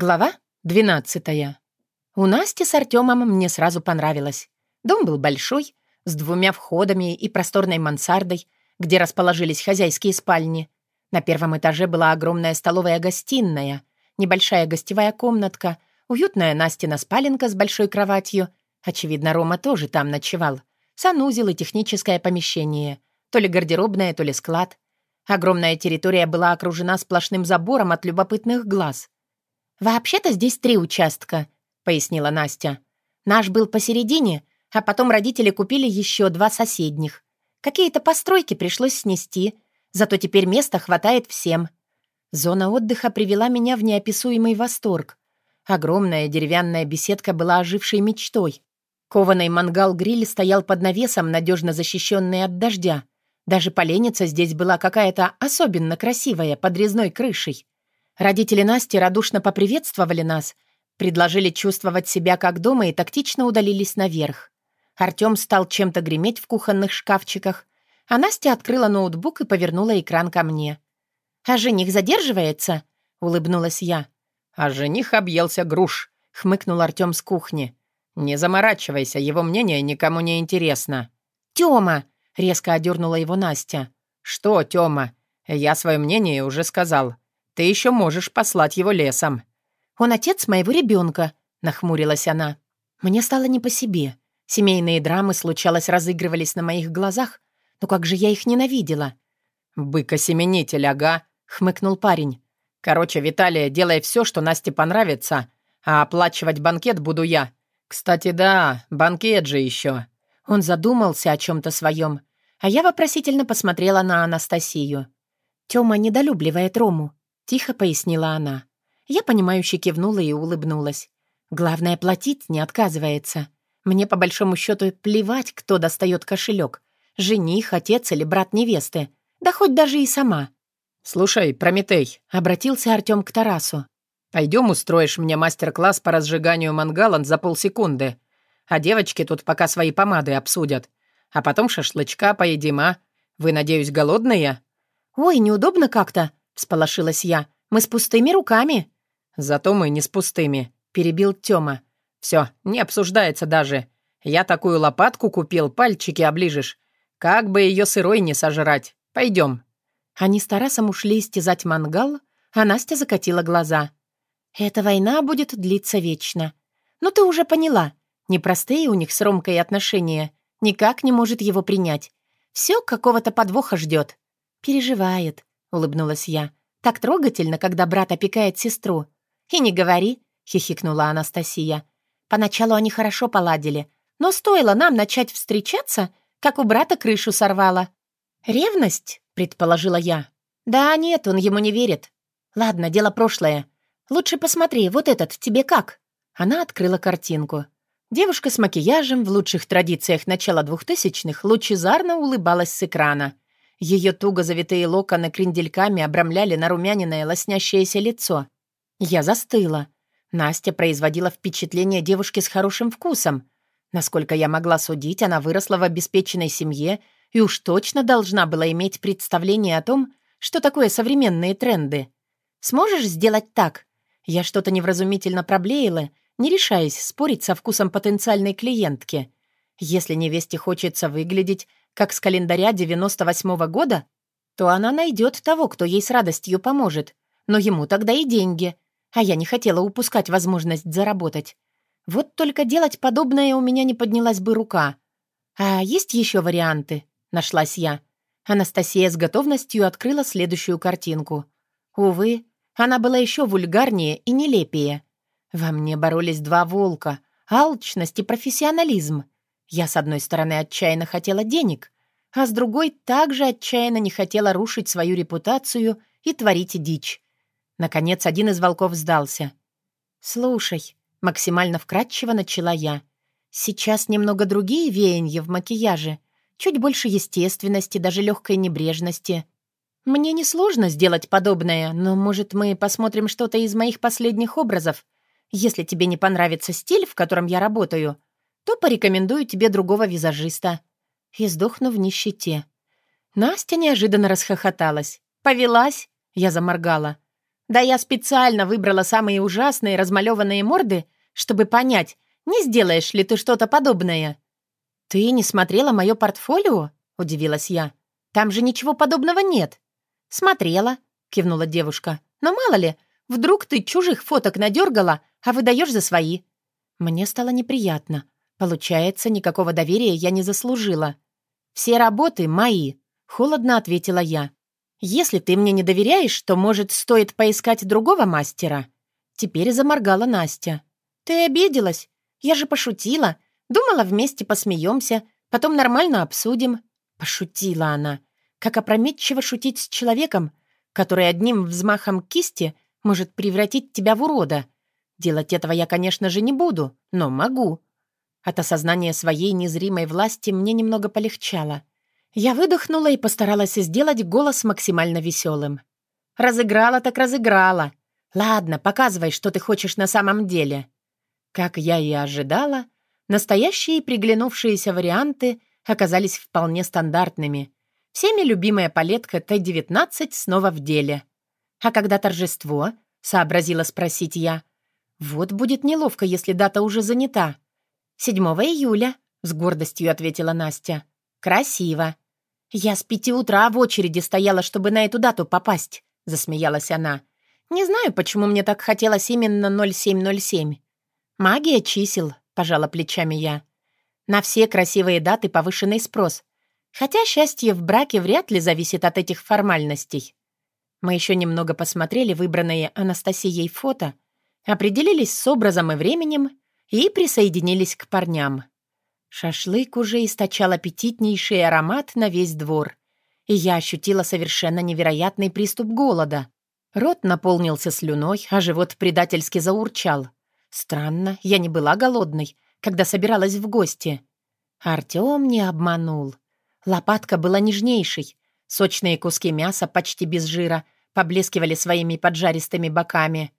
Глава 12. У Насти с Артемом мне сразу понравилось. Дом был большой, с двумя входами и просторной мансардой, где расположились хозяйские спальни. На первом этаже была огромная столовая-гостиная, небольшая гостевая комнатка, уютная Настина спаленка с большой кроватью. Очевидно, Рома тоже там ночевал. Санузел и техническое помещение. То ли гардеробная, то ли склад. Огромная территория была окружена сплошным забором от любопытных глаз — «Вообще-то здесь три участка», — пояснила Настя. «Наш был посередине, а потом родители купили еще два соседних. Какие-то постройки пришлось снести, зато теперь места хватает всем». Зона отдыха привела меня в неописуемый восторг. Огромная деревянная беседка была ожившей мечтой. Кованый мангал-гриль стоял под навесом, надежно защищенный от дождя. Даже поленница здесь была какая-то особенно красивая, под резной крышей. Родители Насти радушно поприветствовали нас, предложили чувствовать себя как дома и тактично удалились наверх. Артём стал чем-то греметь в кухонных шкафчиках, а Настя открыла ноутбук и повернула экран ко мне. «А жених задерживается?» — улыбнулась я. «А жених объелся груш», — хмыкнул Артём с кухни. «Не заморачивайся, его мнение никому не интересно». «Тёма!» — резко одернула его Настя. «Что, Тёма? Я свое мнение уже сказал. Ты еще можешь послать его лесом». «Он отец моего ребенка», — нахмурилась она. Мне стало не по себе. Семейные драмы, случалось, разыгрывались на моих глазах. Но как же я их ненавидела. «Быка-семенитель, ага», — хмыкнул парень. «Короче, Виталия, делай все, что Насте понравится, а оплачивать банкет буду я. Кстати, да, банкет же еще». Он задумался о чем-то своем, а я вопросительно посмотрела на Анастасию. Тёма недолюбливает Рому. Тихо пояснила она. Я, понимающе кивнула и улыбнулась. Главное, платить не отказывается. Мне, по большому счету, плевать, кто достает кошелек. Жених, отец или брат невесты. Да хоть даже и сама. «Слушай, Прометей», — обратился Артем к Тарасу. «Пойдем устроишь мне мастер-класс по разжиганию мангала за полсекунды. А девочки тут пока свои помады обсудят. А потом шашлычка поедим, а? Вы, надеюсь, голодные?» «Ой, неудобно как-то», всполошилась я. «Мы с пустыми руками». «Зато мы не с пустыми», — перебил Тёма. «Всё, не обсуждается даже. Я такую лопатку купил, пальчики оближешь. Как бы её сырой не сожрать. Пойдём». Они с Тарасом ушли истязать мангал, а Настя закатила глаза. «Эта война будет длиться вечно. Ну ты уже поняла. Непростые у них с Ромкой отношения. Никак не может его принять. Всё какого-то подвоха ждёт. Переживает. — улыбнулась я. «Так трогательно, когда брат опекает сестру». «И не говори», — хихикнула Анастасия. «Поначалу они хорошо поладили, но стоило нам начать встречаться, как у брата крышу сорвало». «Ревность?» — предположила я. «Да нет, он ему не верит. Ладно, дело прошлое. Лучше посмотри, вот этот тебе как?» Она открыла картинку. Девушка с макияжем в лучших традициях начала двухтысячных лучезарно улыбалась с экрана — ее туго завитые локоны крендельками обрамляли нарумяненное лоснящееся лицо. Я застыла. Настя производила впечатление девушки с хорошим вкусом. Насколько я могла судить, она выросла в обеспеченной семье и уж точно должна была иметь представление о том, что такое современные тренды. «Сможешь сделать так?» Я что-то невразумительно проблеяла, не решаясь спорить со вкусом потенциальной клиентки. Если невесте хочется выглядеть как с календаря 98-го года, то она найдет того, кто ей с радостью поможет. Но ему тогда и деньги. А я не хотела упускать возможность заработать. Вот только делать подобное у меня не поднялась бы рука. А есть еще варианты? Нашлась я. Анастасия с готовностью открыла следующую картинку. Увы, она была еще вульгарнее и нелепее. Во мне боролись два волка — алчность и профессионализм — я, с одной стороны, отчаянно хотела денег, а с другой также отчаянно не хотела рушить свою репутацию и творить дичь. Наконец, один из волков сдался. «Слушай», — максимально вкратчиво начала я, «сейчас немного другие веяния в макияже, чуть больше естественности, даже легкой небрежности. Мне несложно сделать подобное, но, может, мы посмотрим что-то из моих последних образов, если тебе не понравится стиль, в котором я работаю» то порекомендую тебе другого визажиста». И сдохну в нищете. Настя неожиданно расхохоталась. «Повелась?» — я заморгала. Да я специально выбрала самые ужасные размалеванные морды, чтобы понять, не сделаешь ли ты что-то подобное. Ты не смотрела мое портфолио? Удивилась я. Там же ничего подобного нет. Смотрела, кивнула девушка. Но мало ли, вдруг ты чужих фоток надергала, а выдаешь за свои. Мне стало неприятно. Получается, никакого доверия я не заслужила. Все работы мои, холодно ответила я. «Если ты мне не доверяешь, то, может, стоит поискать другого мастера?» Теперь заморгала Настя. «Ты обиделась? Я же пошутила. Думала, вместе посмеемся, потом нормально обсудим». Пошутила она. Как опрометчиво шутить с человеком, который одним взмахом кисти может превратить тебя в урода. Делать этого я, конечно же, не буду, но могу. От осознания своей незримой власти мне немного полегчало. Я выдохнула и постаралась сделать голос максимально веселым. «Разыграла так разыграла. Ладно, показывай, что ты хочешь на самом деле». Как я и ожидала, настоящие приглянувшиеся варианты оказались вполне стандартными. Всеми любимая палетка Т-19 снова в деле. «А когда торжество?» — сообразила спросить я. «Вот будет неловко, если дата уже занята». «7 июля», — с гордостью ответила Настя. «Красиво». «Я с пяти утра в очереди стояла, чтобы на эту дату попасть», — засмеялась она. «Не знаю, почему мне так хотелось именно 0707». «Магия чисел», — пожала плечами я. «На все красивые даты повышенный спрос. Хотя счастье в браке вряд ли зависит от этих формальностей». Мы еще немного посмотрели выбранные Анастасией фото, определились с образом и временем и присоединились к парням. Шашлык уже источал аппетитнейший аромат на весь двор, и я ощутила совершенно невероятный приступ голода. Рот наполнился слюной, а живот предательски заурчал. Странно, я не была голодной, когда собиралась в гости. Артём не обманул. Лопатка была нежнейшей. Сочные куски мяса, почти без жира, поблескивали своими поджаристыми боками.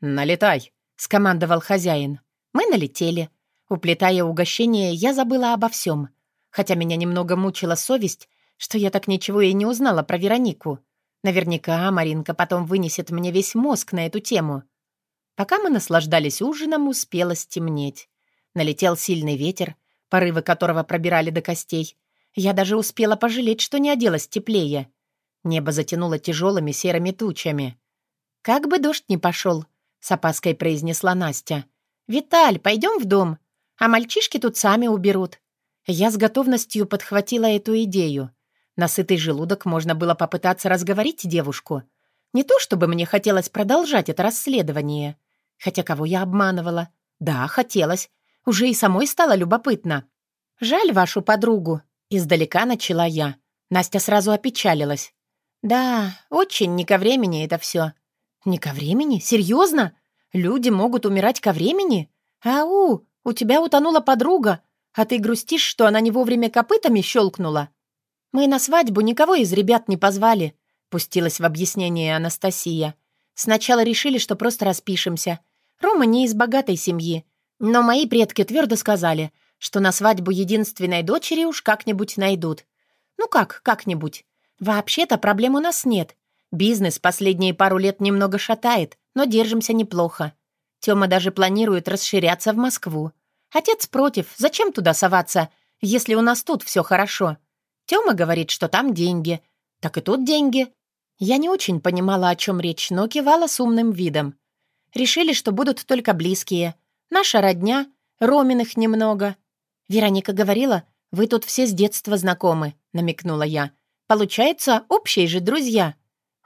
«Налетай!» — скомандовал хозяин. Мы налетели. Уплетая угощение, я забыла обо всем. Хотя меня немного мучила совесть, что я так ничего и не узнала про Веронику. Наверняка Маринка потом вынесет мне весь мозг на эту тему. Пока мы наслаждались ужином, успело стемнеть. Налетел сильный ветер, порывы которого пробирали до костей. Я даже успела пожалеть, что не оделась теплее. Небо затянуло тяжелыми серыми тучами. «Как бы дождь не пошел», — с опаской произнесла Настя. «Виталь, пойдем в дом а мальчишки тут сами уберут. Я с готовностью подхватила эту идею. На сытый желудок можно было попытаться разговорить девушку. Не то чтобы мне хотелось продолжать это расследование. Хотя кого я обманывала? Да, хотелось. Уже и самой стало любопытно. «Жаль вашу подругу», — издалека начала я. Настя сразу опечалилась. «Да, очень не ко времени это все». «Не ко времени? Серьезно? Люди могут умирать ко времени? Ау, «У тебя утонула подруга, а ты грустишь, что она не вовремя копытами щелкнула?» «Мы на свадьбу никого из ребят не позвали», — пустилась в объяснение Анастасия. «Сначала решили, что просто распишемся. Рома не из богатой семьи, но мои предки твердо сказали, что на свадьбу единственной дочери уж как-нибудь найдут. Ну как, как-нибудь. Вообще-то проблем у нас нет. Бизнес последние пару лет немного шатает, но держимся неплохо. Тёма даже планирует расширяться в Москву. Отец против. Зачем туда соваться, если у нас тут все хорошо? Тёма говорит, что там деньги. Так и тут деньги. Я не очень понимала, о чем речь, но кивала с умным видом. Решили, что будут только близкие. Наша родня, Роминых немного. Вероника говорила, вы тут все с детства знакомы, намекнула я. Получается, общие же друзья.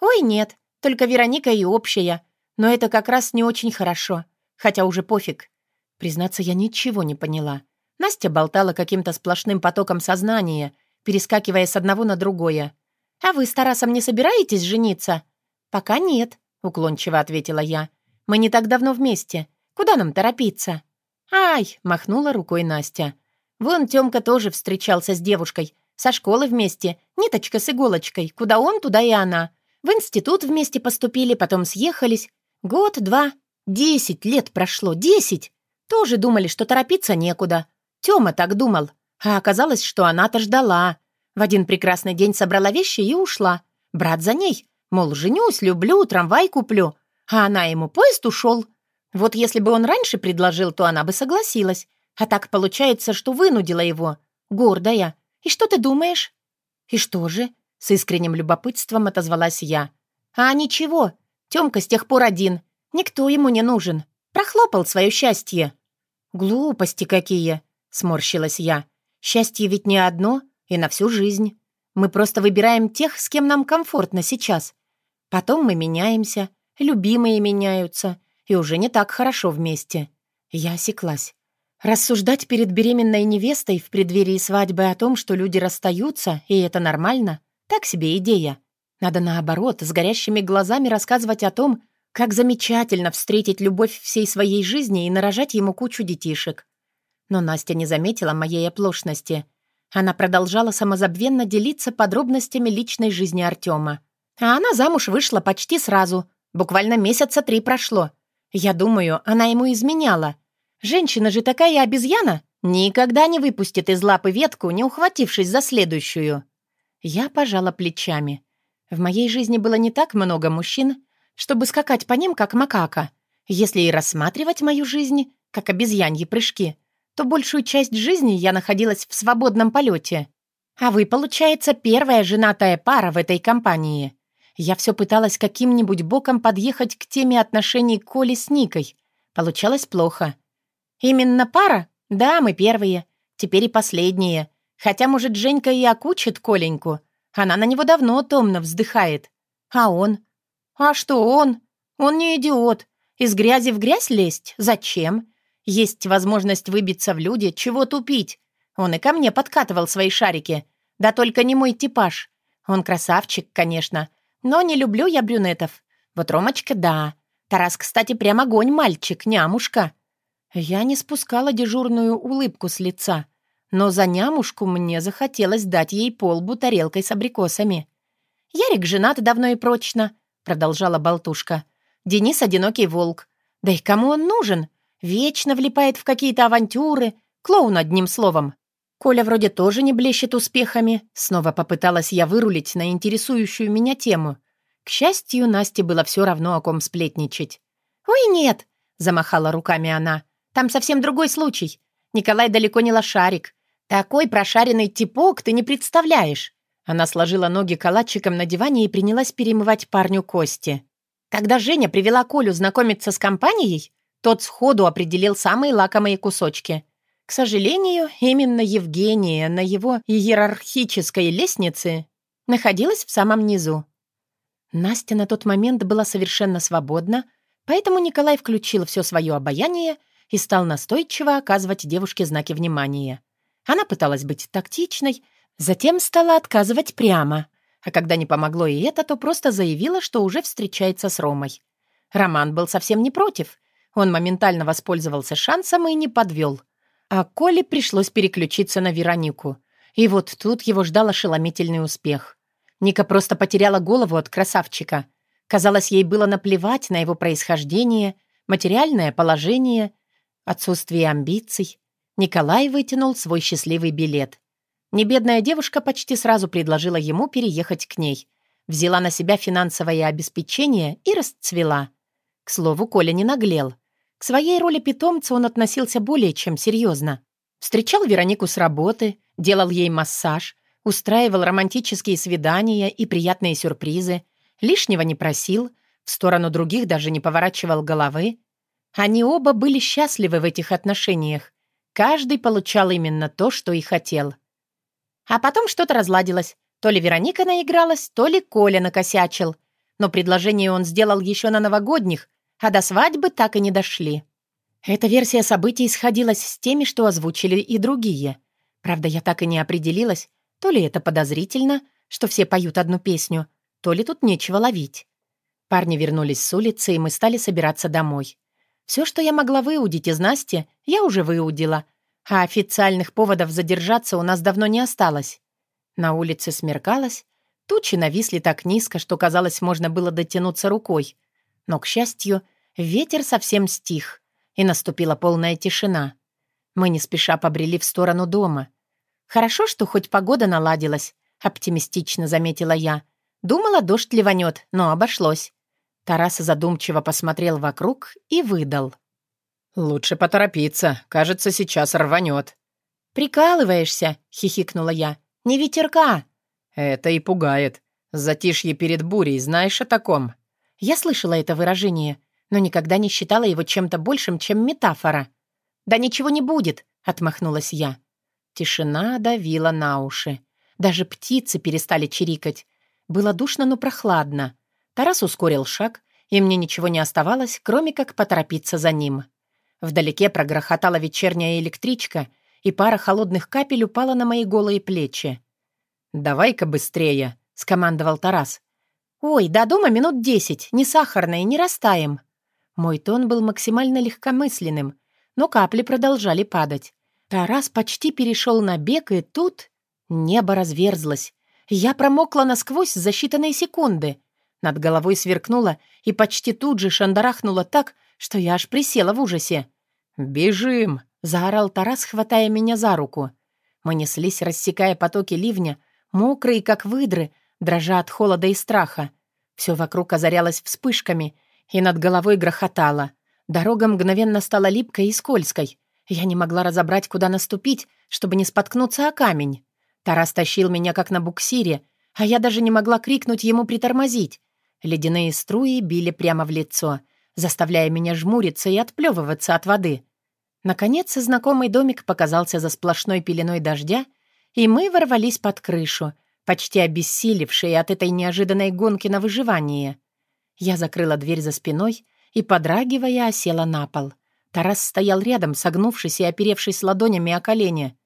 Ой, нет, только Вероника и общая. Но это как раз не очень хорошо. Хотя уже пофиг. Признаться, я ничего не поняла. Настя болтала каким-то сплошным потоком сознания, перескакивая с одного на другое. «А вы с Тарасом не собираетесь жениться?» «Пока нет», — уклончиво ответила я. «Мы не так давно вместе. Куда нам торопиться?» «Ай!» — махнула рукой Настя. «Вон Тёмка тоже встречался с девушкой. Со школы вместе. Ниточка с иголочкой. Куда он, туда и она. В институт вместе поступили, потом съехались. Год, два, десять лет прошло, десять. Тоже думали, что торопиться некуда. Тёма так думал. А оказалось, что она-то ждала. В один прекрасный день собрала вещи и ушла. Брат за ней. Мол, женюсь, люблю, трамвай куплю. А она ему, поезд ушел. Вот если бы он раньше предложил, то она бы согласилась. А так получается, что вынудила его. Гордая. И что ты думаешь? И что же? С искренним любопытством отозвалась я. А ничего. Тёмка с тех пор один. Никто ему не нужен. Прохлопал свое счастье. Глупости какие, сморщилась я. Счастье ведь не одно и на всю жизнь. Мы просто выбираем тех, с кем нам комфортно сейчас. Потом мы меняемся, любимые меняются, и уже не так хорошо вместе. Я осеклась. Рассуждать перед беременной невестой в преддверии свадьбы о том, что люди расстаются, и это нормально, так себе идея. Надо наоборот, с горящими глазами рассказывать о том, как замечательно встретить любовь всей своей жизни и нарожать ему кучу детишек. Но Настя не заметила моей оплошности. Она продолжала самозабвенно делиться подробностями личной жизни Артема. А она замуж вышла почти сразу. Буквально месяца три прошло. Я думаю, она ему изменяла. Женщина же такая обезьяна. Никогда не выпустит из лапы ветку, не ухватившись за следующую. Я пожала плечами. В моей жизни было не так много мужчин, чтобы скакать по ним, как макака. Если и рассматривать мою жизнь, как обезьяньи прыжки, то большую часть жизни я находилась в свободном полете. А вы, получается, первая женатая пара в этой компании. Я все пыталась каким-нибудь боком подъехать к теме отношений Коли с Никой. Получалось плохо. Именно пара? Да, мы первые. Теперь и последние. Хотя, может, Женька и окучит Коленьку. Она на него давно томно вздыхает. А он? А что он? Он не идиот. Из грязи в грязь лезть? Зачем? Есть возможность выбиться в люди, чего тупить. Он и ко мне подкатывал свои шарики. Да только не мой типаж. Он красавчик, конечно, но не люблю я брюнетов. Вот Ромочка, да. Тарас, кстати, прям огонь мальчик, нямушка. Я не спускала дежурную улыбку с лица, но за нямушку мне захотелось дать ей полбу тарелкой с абрикосами. «Ярик женат давно и прочно», — продолжала болтушка. «Денис — одинокий волк. Да и кому он нужен? Вечно влипает в какие-то авантюры. Клоун, одним словом. Коля вроде тоже не блещет успехами. Снова попыталась я вырулить на интересующую меня тему. К счастью, Насте было все равно, о ком сплетничать. «Ой, нет!» — замахала руками она. «Там совсем другой случай. Николай далеко не лошарик. Такой прошаренный типок ты не представляешь». Она сложила ноги калачиком на диване и принялась перемывать парню кости. Когда Женя привела Колю знакомиться с компанией, тот сходу определил самые лакомые кусочки — к сожалению, именно Евгения на его иерархической лестнице находилась в самом низу. Настя на тот момент была совершенно свободна, поэтому Николай включил все свое обаяние и стал настойчиво оказывать девушке знаки внимания. Она пыталась быть тактичной, затем стала отказывать прямо, а когда не помогло и это, то просто заявила, что уже встречается с Ромой. Роман был совсем не против. Он моментально воспользовался шансом и не подвел — а Коле пришлось переключиться на Веронику. И вот тут его ждал ошеломительный успех. Ника просто потеряла голову от красавчика. Казалось, ей было наплевать на его происхождение, материальное положение, отсутствие амбиций. Николай вытянул свой счастливый билет. Небедная девушка почти сразу предложила ему переехать к ней. Взяла на себя финансовое обеспечение и расцвела. К слову, Коля не наглел — к своей роли питомца он относился более чем серьезно. Встречал Веронику с работы, делал ей массаж, устраивал романтические свидания и приятные сюрпризы, лишнего не просил, в сторону других даже не поворачивал головы. Они оба были счастливы в этих отношениях. Каждый получал именно то, что и хотел. А потом что-то разладилось. То ли Вероника наигралась, то ли Коля накосячил. Но предложение он сделал еще на новогодних, а до свадьбы так и не дошли. Эта версия событий сходилась с теми, что озвучили и другие. Правда, я так и не определилась, то ли это подозрительно, что все поют одну песню, то ли тут нечего ловить. Парни вернулись с улицы, и мы стали собираться домой. Все, что я могла выудить из Насти, я уже выудила, а официальных поводов задержаться у нас давно не осталось. На улице смеркалось, тучи нависли так низко, что, казалось, можно было дотянуться рукой. Но, к счастью, ветер совсем стих, и наступила полная тишина. Мы не спеша побрели в сторону дома. «Хорошо, что хоть погода наладилась», — оптимистично заметила я. «Думала, дождь ливанет, но обошлось». Тарас задумчиво посмотрел вокруг и выдал. «Лучше поторопиться. Кажется, сейчас рванет». «Прикалываешься?» — хихикнула я. «Не ветерка». «Это и пугает. Затишье перед бурей, знаешь о таком?» Я слышала это выражение, но никогда не считала его чем-то большим, чем метафора. «Да ничего не будет», — отмахнулась я. Тишина давила на уши. Даже птицы перестали чирикать. Было душно, но прохладно. Тарас ускорил шаг, и мне ничего не оставалось, кроме как поторопиться за ним. Вдалеке прогрохотала вечерняя электричка, и пара холодных капель упала на мои голые плечи. «Давай-ка быстрее», — скомандовал Тарас. «Ой, до дома минут десять, не сахарные, не растаем». Мой тон был максимально легкомысленным, но капли продолжали падать. Тарас почти перешел на бег, и тут небо разверзлось. Я промокла насквозь за считанные секунды. Над головой сверкнуло и почти тут же шандарахнуло так, что я аж присела в ужасе. «Бежим!» — заорал Тарас, хватая меня за руку. Мы неслись, рассекая потоки ливня, мокрые, как выдры, дрожа от холода и страха. Все вокруг озарялось вспышками, и над головой грохотало. Дорога мгновенно стала липкой и скользкой. Я не могла разобрать, куда наступить, чтобы не споткнуться о камень. Тарас тащил меня, как на буксире, а я даже не могла крикнуть ему притормозить. Ледяные струи били прямо в лицо, заставляя меня жмуриться и отплевываться от воды. Наконец, знакомый домик показался за сплошной пеленой дождя, и мы ворвались под крышу, почти обессилевшие от этой неожиданной гонки на выживание. Я закрыла дверь за спиной и, подрагивая, осела на пол. Тарас стоял рядом, согнувшись и оперевшись ладонями о колени.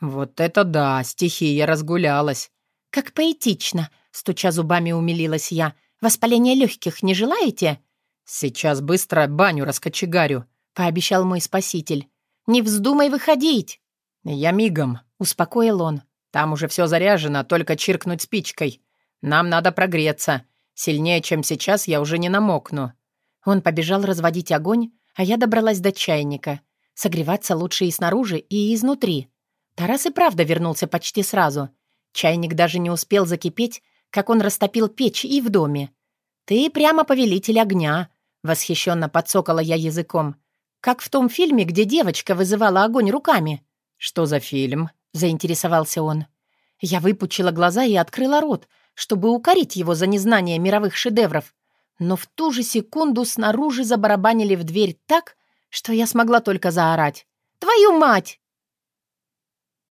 «Вот это да, стихия разгулялась!» «Как поэтично!» — стуча зубами умилилась я. «Воспаление легких не желаете?» «Сейчас быстро баню раскочегарю», — пообещал мой спаситель. «Не вздумай выходить!» «Я мигом», — успокоил он. «Там уже все заряжено, только чиркнуть спичкой. Нам надо прогреться. Сильнее, чем сейчас, я уже не намокну». Он побежал разводить огонь, а я добралась до чайника. Согреваться лучше и снаружи, и изнутри. Тарас и правда вернулся почти сразу. Чайник даже не успел закипеть, как он растопил печь и в доме. «Ты прямо повелитель огня», — восхищенно подсокала я языком. «Как в том фильме, где девочка вызывала огонь руками». «Что за фильм?» — заинтересовался он. Я выпучила глаза и открыла рот, чтобы укорить его за незнание мировых шедевров. Но в ту же секунду снаружи забарабанили в дверь так, что я смогла только заорать. «Твою мать!»